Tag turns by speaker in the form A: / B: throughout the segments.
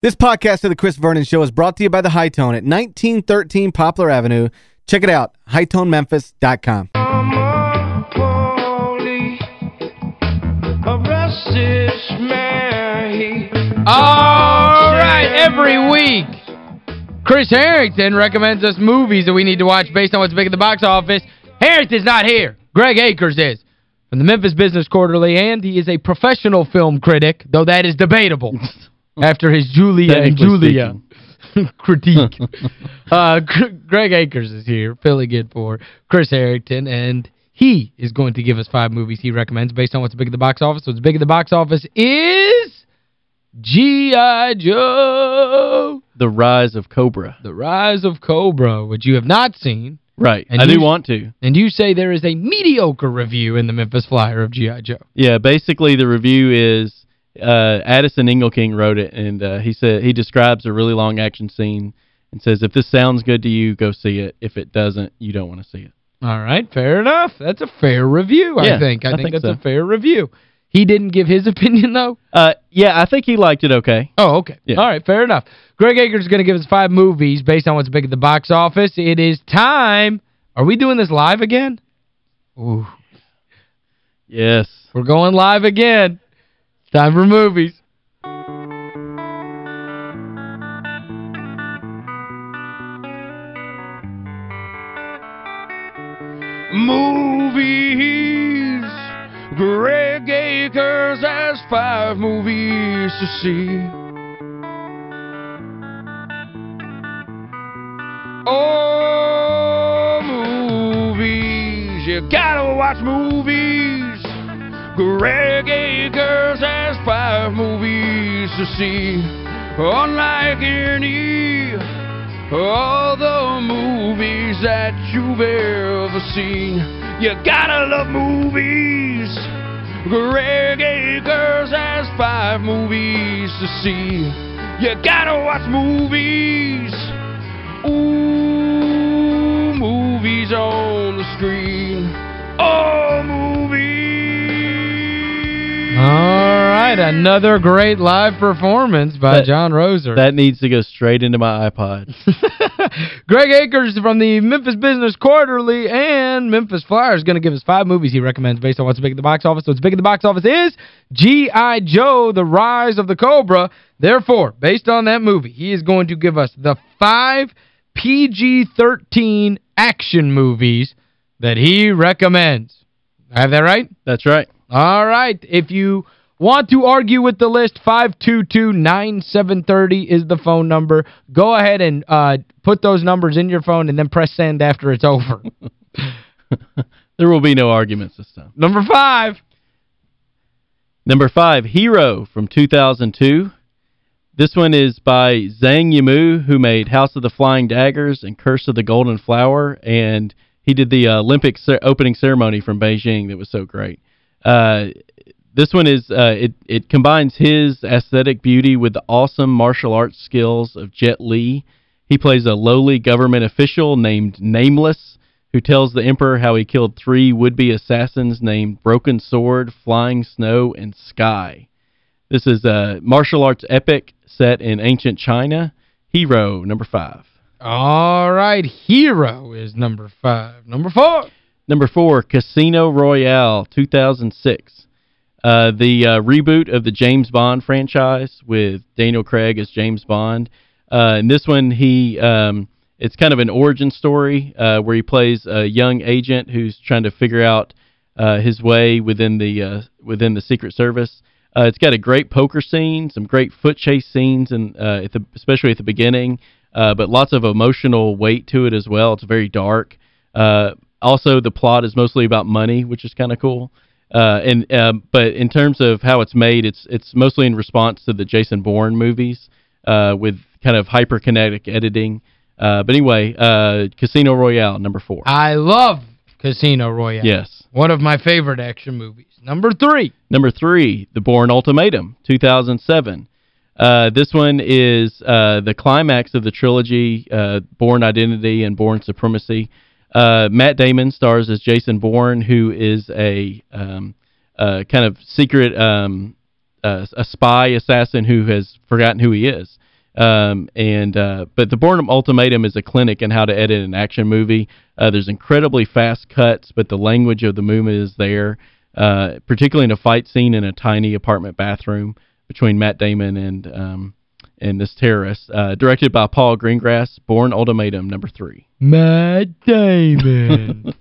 A: This podcast of the Chris Vernon Show is brought to you by The Hi-Tone at 1913 Poplar Avenue. Check it out, hitonememphis.com.
B: All right, every week, Chris Harrington recommends us movies that we need to watch based on what's big at the box office. Harrington's not here. Greg Akers is from the Memphis Business Quarterly, and he is a professional film critic, though that is debatable. after his Julia and Julia critique. uh, Greg Akers is here, filling in for Chris Harrington, and he is going to give us five movies he recommends based on what's big at the box office. What's big at the box office is G.I. Joe.
C: The Rise of Cobra.
B: The Rise of Cobra, which you have not seen.
C: Right. And I do want to.
B: And you say there is a mediocre review in the Memphis Flyer of G.I. Joe.
C: Yeah, basically the review is uh, Addison Engelking wrote it, and uh, he said he describes a really long action scene and says, if this sounds good to you, go see it. If it doesn't, you don't want to see it.
B: All right, fair enough. That's a fair review,
C: yeah,
B: I think. I,
C: I
B: think,
C: think
B: that's
C: so.
B: a fair review. He didn't give his opinion, though?
C: Uh, yeah, I think he liked it okay.
B: Oh, okay. Yeah. All right, fair enough. Greg Akers is going to give us five movies based on what's big at the box office. It is time. Are we doing this live again? Ooh.
C: Yes.
B: We're going live again. Time for movies. Movies. Greg Akers has five movies to see. Oh, movies. You gotta watch movies. Greg Akers has five movies to see. Unlike any other movies that you've ever seen. You gotta love movies. Greg Akers has five movies to see. You gotta watch movies. Ooh, movies on the screen. Oh, movies. All right, another great live performance by
C: that,
B: John Roser.
C: That needs to go straight into my iPod.
B: Greg Akers from the Memphis Business Quarterly and Memphis Flyer is going to give us five movies he recommends based on what's big at the box office. So what's big at the box office is G.I. Joe, The Rise of the Cobra. Therefore, based on that movie, he is going to give us the five PG-13 action movies that he recommends. I have that right?
C: That's right.
B: All right. If you want to argue with the list, 522-9730 is the phone number. Go ahead and uh, put those numbers in your phone and then press send after it's over.
C: there will be no arguments this time.
B: Number five.
C: Number five, Hero from 2002. This one is by Zhang Yimou, who made House of the Flying Daggers and Curse of the Golden Flower, and he did the uh, Olympic opening ceremony from Beijing that was so great. Uh, this one is, uh, it, it combines his aesthetic beauty with the awesome martial arts skills of Jet Li. He plays a lowly government official named Nameless, who tells the Emperor how he killed three would-be assassins named Broken Sword, Flying Snow, and Sky. This is a martial arts epic set in ancient China. Hero, number five.
B: All right, Hero is number five. Number four.
C: Number four, Casino Royale, 2006. Uh, the uh, reboot of the James Bond franchise with Daniel Craig as James Bond. Uh, in this one, he um, it's kind of an origin story uh, where he plays a young agent who's trying to figure out uh, his way within the within the Secret Service. It's got a great poker scene, some great foot chase scenes, and especially at the beginning, but lots of emotional weight to it as well. It's very dark. Also, the plot is mostly about money, which is kind of cool. Uh, and um, But in terms of how it's made, it's it's mostly in response to the Jason Bourne movies uh, with kind of hyperkinetic editing. Uh, but anyway, uh, Casino Royale, number four.
B: I love Casino Royale.
C: Yes.
B: One of my favorite action movies. Number three.
C: Number three, The Bourne Ultimatum, 2007. Uh, this one is uh, the climax of the trilogy, uh, Bourne Identity and Bourne Supremacy. Uh, Matt Damon stars as Jason Bourne, who is a um, kind of secret um, a spy assassin who has forgotten who he is. Um, and uh, But The Bourne Ultimatum is a clinic in how to edit an action movie. Uh, there's incredibly fast cuts, but the language of the movement is there, uh, particularly in a fight scene in a tiny apartment bathroom between Matt Damon and um, and this terrorist. Uh, directed by Paul Greengrass, Bourne Ultimatum number three.
B: Matt Damon.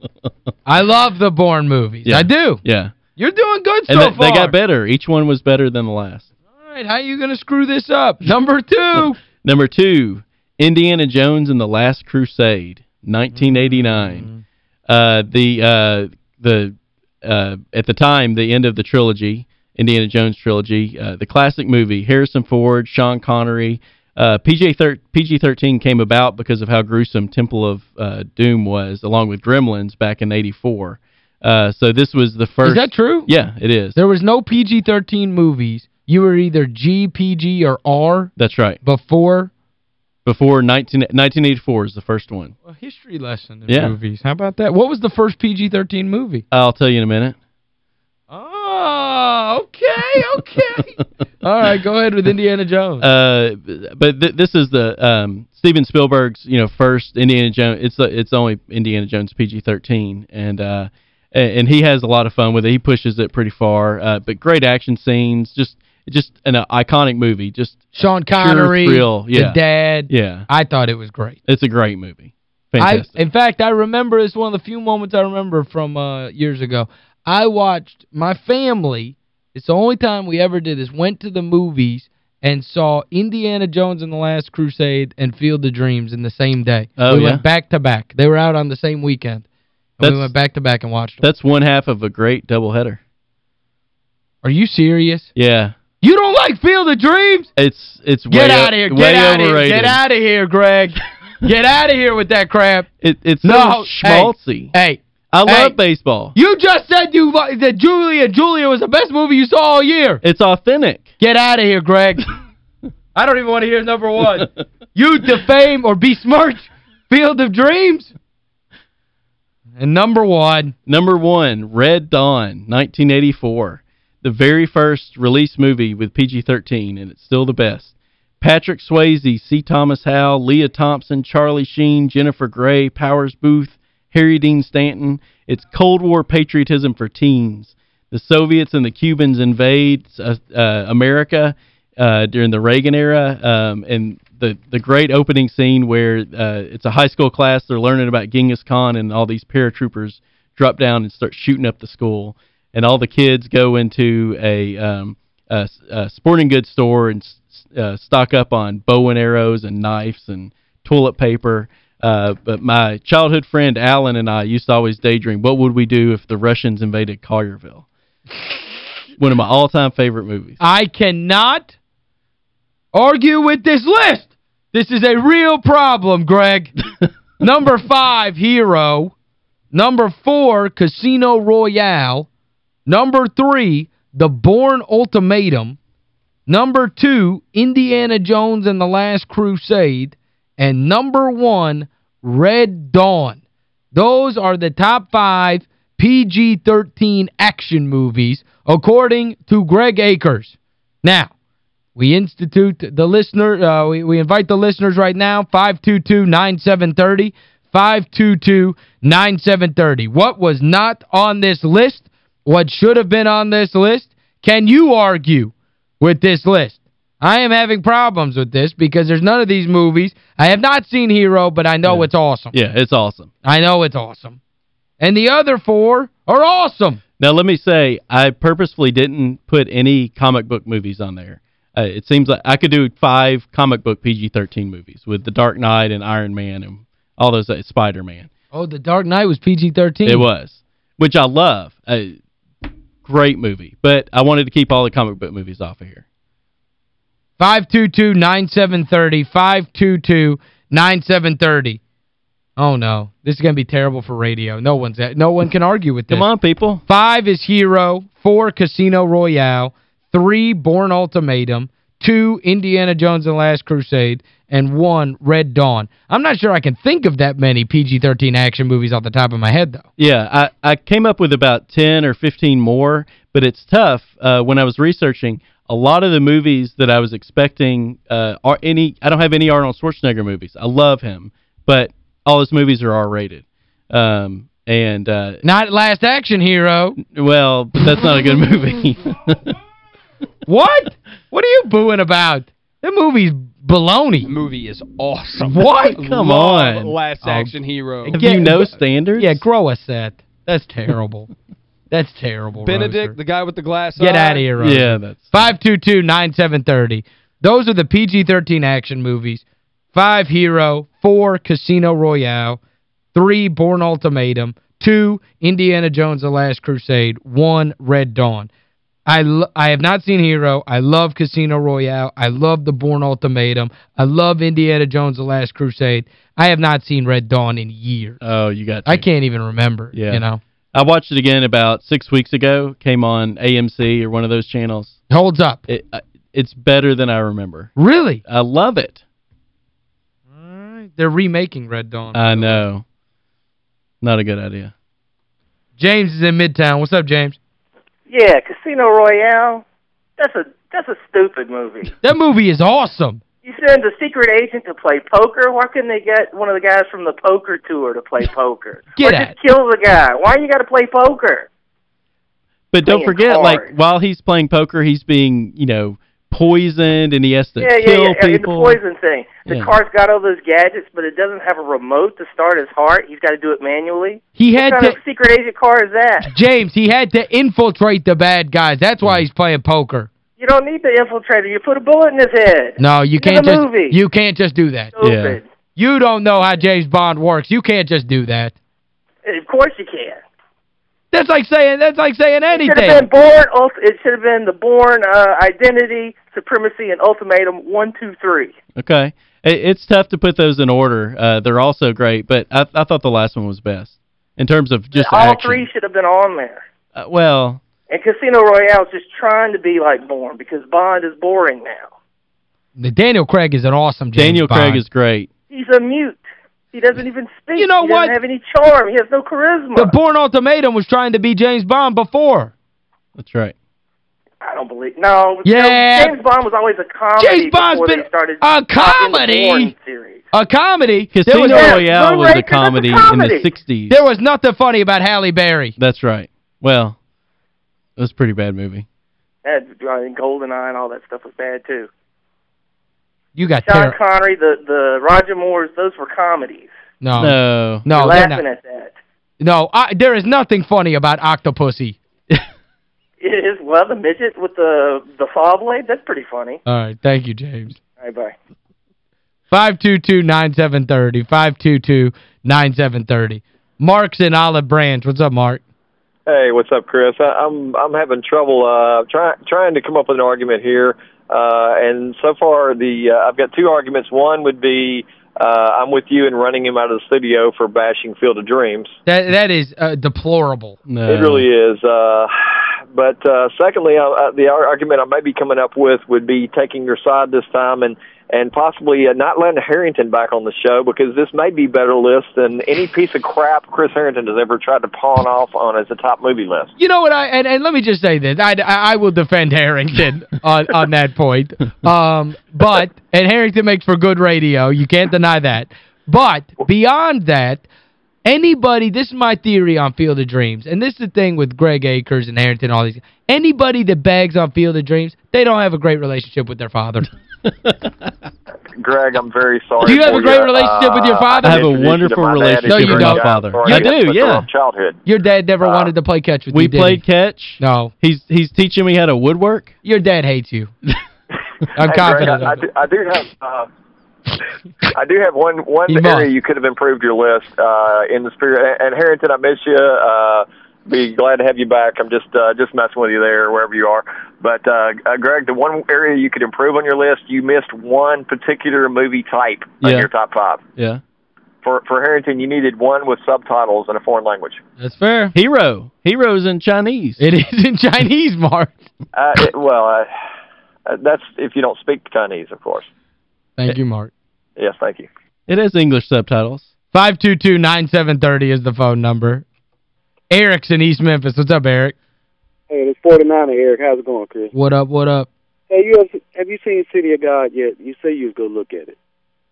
B: I love the Bourne movies.
C: Yeah.
B: I do.
C: Yeah.
B: You're doing good so
C: they,
B: far.
C: they got better. Each one was better than the last.
B: All right, how are you going to screw this up? Number two.
C: Number two, Indiana Jones and the Last Crusade, 1989. Uh, the uh, the uh, at the time, the end of the trilogy, Indiana Jones trilogy, uh, the classic movie, Harrison Ford, Sean Connery, uh, PG-13 PG came about because of how gruesome Temple of uh, Doom was, along with Gremlins back in 84. Uh, so this was the first...
B: Is that true?
C: Yeah, it is.
B: There was no PG-13 movies. You were either G, PG, or R
C: That's right.
B: before...
C: Before 19, 1984 is the first one.
B: A history lesson in
C: Yeah.
B: movies. How about that? What was the first PG-13 movie?
C: I'll tell you in a minute.
B: Oh, okay, okay. All right, go ahead with Indiana Jones.
C: Uh, but th this is the um, Steven Spielberg's, you know, first Indiana Jones. It's it's only Indiana Jones PG-13 and uh and, and he has a lot of fun with it. He pushes it pretty far. Uh, but great action scenes, just just an uh, iconic movie. Just
B: Sean Connery,
C: thrill. Yeah.
B: the dad.
C: Yeah.
B: I thought it was great.
C: It's a great movie.
B: I,
C: Fantastic.
B: in fact, I remember, it's one of the few moments I remember from uh, years ago. I watched, my family, it's the only time we ever did this, went to the movies and saw Indiana Jones and the Last Crusade and Field of Dreams in the same day.
C: Oh,
B: we
C: yeah?
B: went back to back. They were out on the same weekend. And we went back to back and watched them.
C: That's one half of a great doubleheader.
B: Are you serious?
C: Yeah.
B: You don't like Field of Dreams?
C: It's it's
B: Get
C: way
B: out of here. Get out of here. Get out of here, Greg. Get out of here with that crap.
C: It, it's so
B: No,
C: schmaltzy.
B: Hey,
C: I love baseball.
B: you just said you that Julia Julia was the best movie you saw all year.
C: It's authentic.
B: Get out of here, Greg. I don't even want to hear number one. You defame or besmirch Field of Dreams. And number one,
C: Number one, Red Dawn, 1984. The very first release movie with PG-13, and it's still the best. Patrick Swayze, C. Thomas Howell, Lea Thompson, Charlie Sheen, Jennifer Grey, Powers Boothe, Harry Dean Stanton. It's Cold War patriotism for teens. The Soviets and the Cubans invade uh, uh, America uh, during the Reagan era, um, and the the great opening scene where uh, it's a high school class, they're learning about Genghis Khan, and all these paratroopers drop down and start shooting up the school, and all the kids go into a, um, a, a sporting goods store and uh, stock up on bow and arrows and knives and toilet paper. Uh, but my childhood friend Alan and I used to always daydream, what would we do if the Russians invaded Collierville? One of my all-time favorite movies.
B: I cannot argue with this list. This is a real problem, Greg. Number five, Hero. Number four, Casino Royale. Number three, The Bourne Ultimatum. Number two, Indiana Jones and the Last Crusade. And number one, Red Dawn. Those are the top five PG-13 action movies, according to Greg Akers. Now, we institute the listener, uh, we, we invite the listeners right now, 522-9730, 522-9730. What was not on this list? What should have been on this list? Can you argue with this list? I am having problems with this because there's none of these movies. I have not seen Hero, but I know
C: Yeah.
B: it's awesome.
C: Yeah, it's awesome.
B: I know it's awesome. And the other four are awesome.
C: Now, let me say, I purposefully didn't put any comic book movies on there. Uh, it seems like I could do five comic book PG-13 movies with The Dark Knight and Iron Man and all those, uh, Spider-Man.
B: Oh, The Dark Knight was PG-13.
C: It was, which I love. Uh, great movie. But I wanted to keep all the comic book movies off of here.
B: 522-9730, 522-9730. Oh, no. This is going to be terrible for radio. No one's no one can argue with this.
C: Come on, people.
B: Five is Hero, four Casino Royale, three Bourne Ultimatum, two Indiana Jones and the Last Crusade, and one Red Dawn. I'm not sure I can think of that many PG-13 action movies off the top of my head, though.
C: Yeah, I, I came up with about 10 or 15 more, but it's tough uh, when I was researching. A lot of the movies that I was expecting uh, are any I don't have any Arnold Schwarzenegger movies. I love him, but all his movies are R-rated. Um, and uh,
B: Not Last Action Hero.
C: well, but that's not a good movie.
B: What? What are you booing about? That movie's baloney.
D: The movie is awesome.
B: What?
C: Come
D: Love
C: on.
D: Last
B: Oh.
D: Action Hero.
C: Have
B: Yeah,
C: you no
B: but-
C: standards?
B: Yeah, grow a set. That's terrible. That's terrible,
D: Benedict,
B: Roser.
D: the guy with the glass
B: Get
D: eye.
B: out of here, Roser.
C: Yeah, that's
B: 522-9730. Those are the PG-13 action movies. Five, Hero. Four, Casino Royale. Three, Bourne Ultimatum. Two, Indiana Jones The Last Crusade. One, Red Dawn. I, I have not seen Hero. I love Casino Royale. I love The Bourne Ultimatum. I love Indiana Jones The Last Crusade. I have not seen Red Dawn in years.
C: Oh, you got to.
B: I can't even remember,
C: Yeah.
B: you know.
C: I watched it again about six weeks ago. Came on AMC or one of those channels.
B: Holds up.
C: It uh, It's better than I remember.
B: Really?
C: I love it.
B: All right. They're remaking Red Dawn.
C: I know. Not a good idea.
B: James is in Midtown. What's up, James?
E: Yeah, Casino Royale. That's a that's a stupid movie.
B: That movie is awesome.
E: You send a secret agent to play poker. Why couldn't they get one of the guys from the poker tour to play poker?
B: Get
E: or
B: at
E: just kill the guy. Why you got to play poker?
C: But don't forget, like, while he's playing poker, he's being, you know, poisoned and he has to
E: yeah, yeah,
C: kill
E: yeah. The
C: people.
E: poison thing. The
C: Yeah.
E: car's got all those gadgets, but it doesn't have a remote to start his heart. He's got to do it manually.
B: He
E: What
B: had
E: kind
B: to
E: of secret agent car is that?
B: James, he had to infiltrate the bad guys. That's why hmm. he's playing poker.
E: You don't need the infiltrator. You put a bullet in his head.
B: No, you can't just
E: movie.
B: you can't just do that.
E: Stupid.
B: You don't know how James Bond works. You can't just do that.
E: Of course you can.
B: That's like saying that's like saying
E: It should have
B: anything.
E: been Bourne. It should have been the Bourne uh, identity, supremacy, and ultimatum. One, two, three.
C: Okay. It's tough to put those in order. Uh, they're also great, but I, I thought the last one was best in terms of just
E: All
C: action.
E: three should have been on there.
C: Uh, well,
E: And Casino Royale is just trying to be like Bourne because Bond is boring now.
B: The Daniel Craig is an awesome James
C: Daniel
B: Bond.
C: Craig is great.
E: He's a mute. He doesn't even speak.
B: You know
E: he
B: what?
E: doesn't have any charm. He has no charisma.
B: The Bourne Ultimatum was trying to be James Bond before.
C: That's right.
E: I don't believe. No.
B: Yeah.
E: no, James Bond was always a comedy
B: James Bond's
E: before
B: been
E: started
B: a comedy?
E: Series.
B: A comedy. There
C: Casino
B: was,
E: Yeah,
C: Royale was a
E: Moonraker, that's a
C: comedy, in the 60s.
B: there was nothing funny about Halle Berry.
C: That's right. Well, it was a pretty bad movie.
E: That uh, GoldenEye and all that stuff was bad too.
B: You got
E: Sean
B: terrible.
E: Connery, the the Roger Moores, those were comedies.
B: No.
C: No.
B: No,
E: You're laughing
B: not.
E: at that.
B: No, I, there is nothing funny about Octopussy.
E: It is well the midget with the the saw blade. That's pretty funny.
B: All right, thank you, James.
E: All right, bye.
B: 522-9730, 522-9730. Mark's in Olive Branch. What's up, Mark?
F: Hey, what's up, Chris? I, I'm I'm having trouble uh trying trying to come up with an argument here. Uh and so far the uh, I've got two arguments. One would be uh I'm with you in running him out of the studio for bashing Field of Dreams.
B: That That is uh, deplorable.
C: No.
F: It really is. Uh but uh secondly, uh, uh, the ar- argument I might be coming up with would be taking your side this time and and possibly uh, not letting Harrington back on the show because this may be better list than any piece of crap Chris Harrington has ever tried to pawn off on as a top movie list.
B: You know what? I and, and let me just say this. I, I, I will defend Harrington on, on that point. Um, but, and Harrington makes for good radio. You can't deny that. But beyond that, anybody, this is my theory on Field of Dreams, and this is the thing with Greg Akers and Harrington, all these, anybody that bags on Field of Dreams, they don't have a great relationship with their father.
F: Greg, I'm very sorry.
B: Do you have
F: for
B: a great
F: you.
B: relationship with your
F: Uh,
B: father?
C: I have a
F: introduced you to
C: wonderful
F: my dad.
C: relationship
B: No, you
F: He's a
B: don't.
F: great guy before
C: You
F: I
C: do, yeah.
F: Childhood.
B: Your dad never
F: Uh,
B: wanted to play catch with
C: We
B: you, did
C: played
B: he?
C: catch.
B: No.
C: He's he's teaching me how to woodwork.
B: Your dad hates you. I'm
F: Hey,
B: confident
F: Greg, I, I, do. I do have. Uh, I do have one one
B: You
F: area
B: must.
F: you could have improved your list uh, in the spirit. And Harrington, I miss you. Uh, be glad to have you back. I'm just uh, just messing with you there, wherever you are. But uh, uh, Greg, the one area you could improve on your list, you missed one particular movie type in your top five.
C: Yeah.
F: For for Harrington, you needed one with subtitles in a foreign language.
B: That's fair.
C: Hero. Hero's in Chinese.
B: It is in Chinese, Mark.
F: Uh, it, well, uh, uh, that's if you don't speak Chinese, of course.
B: Thank you, Mark.
F: Yes, thank you.
C: It has English subtitles.
B: 522-9730 is the phone number. Eric's in East Memphis. What's up, Eric?
G: Hey, it's 49 Eric. How's it going, Chris?
B: What up, what up?
G: Hey, you have, have you seen City of God yet? You say you go look at it.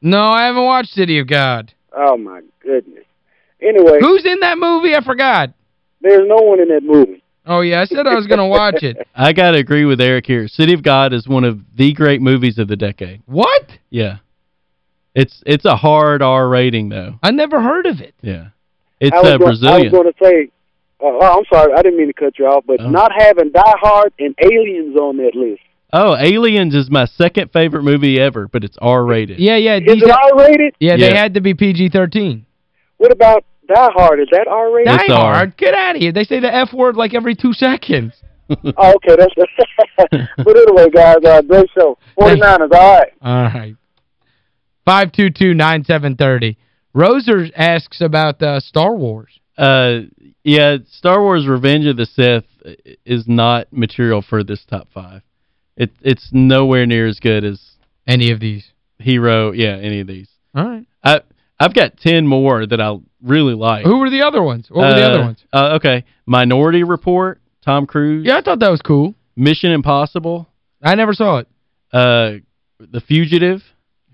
B: No, I haven't watched City of God.
G: Oh, my goodness. Anyway,
B: Who's in that movie? I forgot.
G: there's no one in that movie.
B: Oh, yeah, I said I was going to watch it.
C: I got to agree with Eric here. City of God is one of the great movies of the decade.
B: What?
C: Yeah. It's it's a hard R rating, though.
B: I never heard of it.
C: Yeah. It's
G: I was
C: uh, Brazilian.
G: I was going to say, uh, oh, I'm sorry, I didn't mean to cut you off, but
C: Oh.
G: not having Die Hard and Aliens on that list.
C: Oh, Aliens is my second favorite movie ever, but it's R-rated.
B: Yeah, yeah.
G: Is it R-rated?
B: yeah, they had to be PG-13.
G: What about Die Hard? Is that R-rated?
B: Die Hard, get out of here. They say the F word like every two seconds.
G: oh, okay, that's But anyway, guys, uh, great show. 49ers, all right.
B: All right. 522-9730. Roser asks about uh, Star Wars.
C: Uh, yeah, Star Wars Revenge of the Sith is not material for this top five. It, it's nowhere near as good as
B: Any of these.
C: Hero, yeah, any of these.
B: All right.
C: I, I've got 10 more that I really like.
B: Who were the other ones? What were the
C: Uh,
B: other ones?
C: Uh, okay. Minority Report, Tom Cruise.
B: Yeah, I thought that was cool.
C: Mission Impossible,
B: I never saw it.
C: uh, The Fugitive.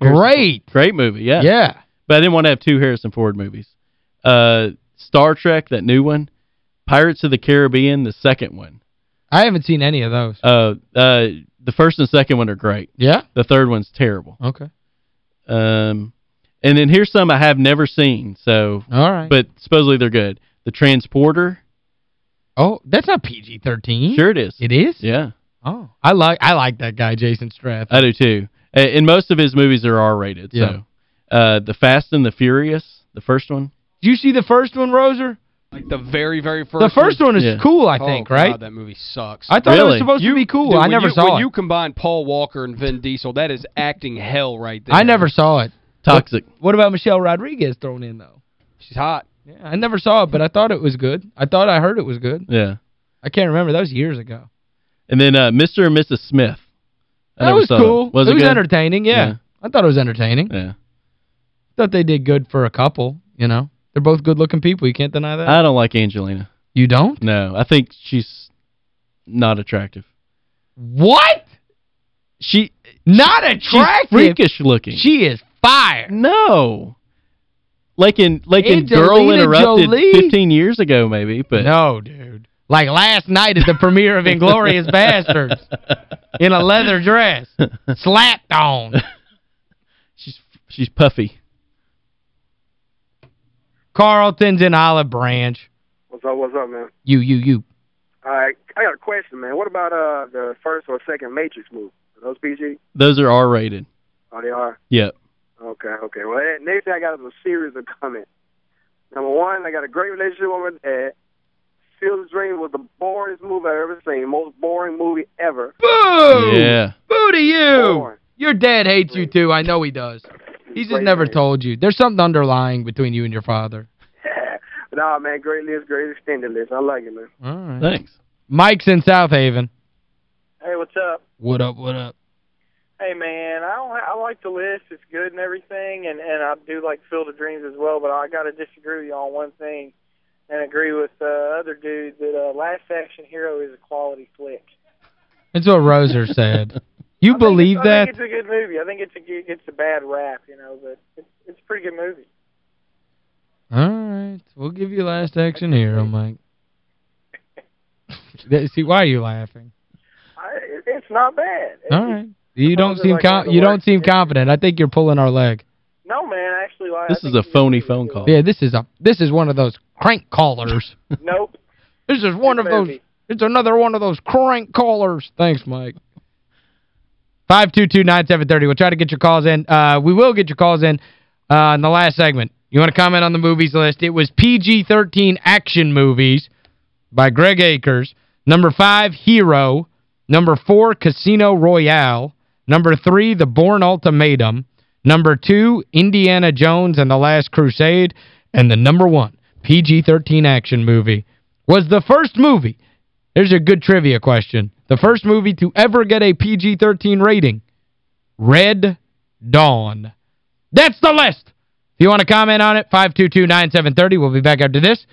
B: Great.
C: Great movie, yeah.
B: Yeah.
C: But I didn't want to have two Harrison Ford movies. Uh, Star Trek, that new one. Pirates of the Caribbean, the second one.
B: I haven't seen any of those.
C: Uh, uh, the first and second one are great.
B: Yeah?
C: The third one's terrible.
B: Okay.
C: Um, and then here's some I have never seen, so
B: All right.
C: but supposedly they're good. The Transporter.
B: oh, that's not PG-13.
C: Sure it is.
B: It is?
C: Yeah,
B: Oh. I like I like that guy, Jason Strath.
C: I do too. And most of his movies are R-rated,
B: Yeah.
C: so. Uh, the Fast and the Furious, the first one.
B: Did you see the first one, Roser?
D: Like the very, very first
B: The first one is
C: Yeah.
B: cool, I
D: Oh,
B: think,
D: God,
B: right?
D: that movie sucks.
B: I thought it was
C: Really?
B: supposed to be cool.
D: Dude,
B: I
D: when
B: never
D: you,
B: saw
D: when
B: it.
D: you combine Paul Walker and Vin Diesel, that is acting hell right there.
B: I never saw it.
C: Toxic.
B: What about Michelle Rodriguez thrown in, though?
D: She's hot.
B: Yeah, I never saw it, but I thought it was good. I thought I heard it was good.
C: Yeah.
B: I can't remember. That was years ago.
C: And then uh, Mr. and Mrs. Smith. I
B: that
C: never
B: was
C: saw
B: cool.
C: Was
B: it
C: it
B: was
C: good?
B: entertaining, yeah.
C: Yeah.
B: I thought it was entertaining.
C: Yeah.
B: thought they did good for a couple, you know. They're both good-looking people. You can't deny that.
C: I don't like Angelina.
B: you don't?
C: No, I think she's not attractive.
B: What?
C: She
B: Not
C: she's
B: attractive.
C: freakish looking.
B: She is fire.
C: no. Like in like in Girl Interrupted
B: Jolie?
C: 15 years ago maybe, but
B: No, dude. Like last night at the premiere of Inglourious Basterds in a leather dress. Slapped on.
C: she's she's puffy.
B: Carlton's in Olive Branch.
G: What's up, what's up, man?
B: You, you, you.
G: All right, I got a question, man. What about uh the first or second Matrix movie? Are those PG?
C: Those are R-rated.
G: Oh, they are?
C: Yep.
G: Okay, okay. Well, next thing I got is a series of comments. Number one, I got a great relationship with my dad. Field of Dreams was the boringest movie I've ever seen. Most boring movie ever.
B: Boo!
C: Yeah.
B: Boo to you!
G: Boring.
B: Your dad hates you too. I know he does. He's just never
G: man.
B: told you. There's something underlying between you and your father.
G: nah, man, great list, great extended list. I like it, man.
B: All right.
C: Thanks.
B: Mike's in South Haven.
E: Hey, what's up?
B: What up, what up?
E: Hey man, I don't. I like the list. It's good and everything, and and I do like Field of Dreams as well. But I got to disagree with you on one thing, and agree with the uh, other dude that uh, Last Action Hero is a quality flick.
B: That's what Roser said. You
E: I
B: believe that?
E: I think it's a good movie. I think it's a good- it's a bad rap, you know, but it's it's a pretty good movie.
B: All right. We'll give you Last Action Hero, Mike. That- See, why are you laughing?
E: I, it's not bad. It's-
B: All right. You don't seem
E: like one
B: com
E: of the
B: you don't seem confident. I think you're pulling our leg.
E: No man, actually, like,
C: This
E: think
C: is a phony
E: movie.
C: phone call.
B: Yeah, this is a this is one of those crank callers.
E: Nope.
B: This is one
E: Good
B: of those it's another one of those crank callers. Thanks, Mike. 522-9730. We'll try to get your calls in. Uh, we will get your calls in uh, in the last segment. You want to comment on the movies list? It was PG-13 action movies by Greg Akers. Number 5, Hero. Number 4, Casino Royale. Number 3, The Bourne Ultimatum. Number 2, Indiana Jones and the Last Crusade. And the number 1, PG-13 action movie, was the first movie. There's a good trivia question. The first movie to ever get a PG-13 rating. Red Dawn. That's the list. If you want to comment on it, 522-9730. We'll be back after this.